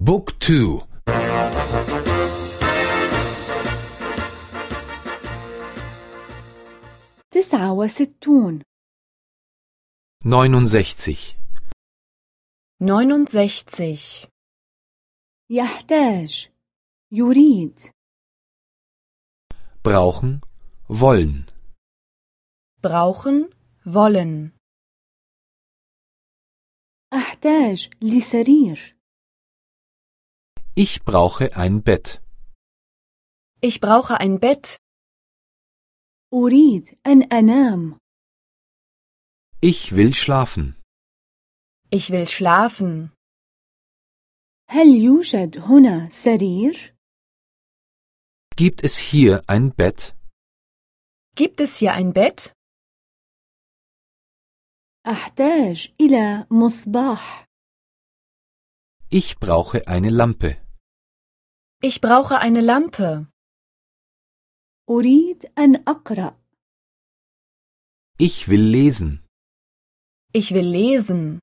بوك تو. تسعة وستون. 69 69. يحتاج. يريد. Brauchen. Wollen. Brauchen, wollen. أحتاج لسرير. ich brauche ein Bett Ich brauche ein Bett. أريد أن أنام ich will schlafen Ich will schlafen. هل يوجد هنا سرير؟ gibt es hier ein Bett Gibt es hier ein Bett? أحتاج إلى مصباح ich brauche eine Lampe Ich brauche eine Lampe. أريد أن أقرأ ich will lesen Ich will lesen.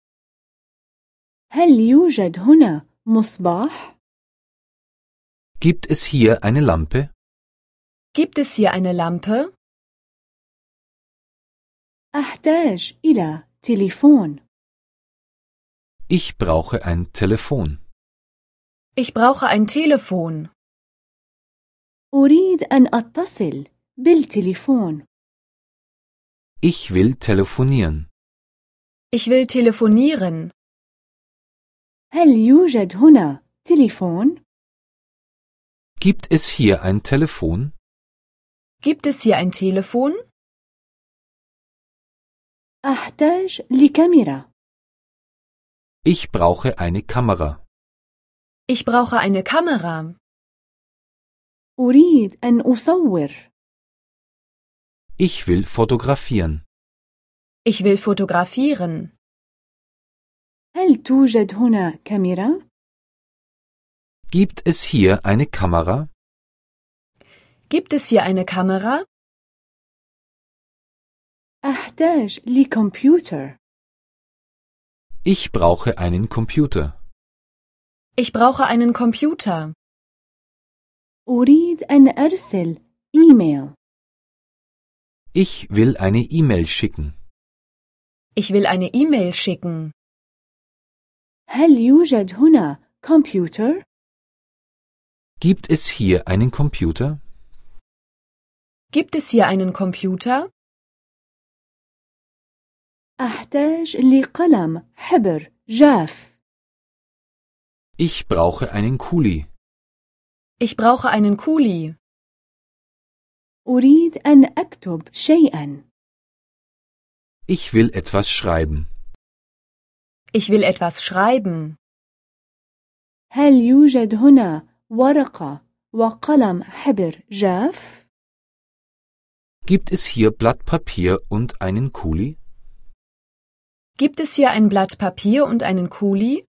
هل يوجد هنا مصباح؟ gibt es hier eine Lampe Gibt es hier eine Lampe? أحتاج إلى تليفون ich brauche ein Telefon Ich brauche ein Telefon. أريد أن أتصل بالتليفون ich will telefonieren Ich will telefonieren. هل يوجد هنا تليفون؟ gibt es hier ein Telefon Gibt es hier ein Telefon? أحتاج لكاميرا ich brauche eine Kamera Ich brauche eine Kamera. أريد أن أصور ich will fotografieren Ich will fotografieren. هل توجد هنا كاميرا؟ gibt es hier eine Kamera Gibt es hier eine Kamera? أحتاج لكمبيوتر ich brauche einen Computer Ich brauche einen Computer. أريد أن أرسل إيميل ich will eine E-Mail schicken Ich will eine E-Mail schicken. هل يوجد هنا كمبيوتر؟ Gibt es hier einen Computer? Gibt es hier einen Computer? أحتاج لقلم حبر جاف Ich brauche einen Kuli. Ich brauche einen Kuli. أريد أن أكتب شيئا Ich will etwas schreiben. Ich will etwas schreiben. هل يوجد هنا ورقة وقلم حبر جاف؟ Gibt es hier Blatt Papier und einen Kuli? Gibt es hier ein Blatt Papier und einen Kuli?